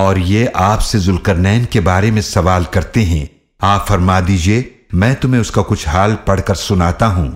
اور یہ آپ سے ذوالکرنین کے بارے میں سوال کرتے ہیں۔ آپ فرما دیجیے، میں تمہیں اس کا کچھ حال پڑھ کر سناتا ہوں۔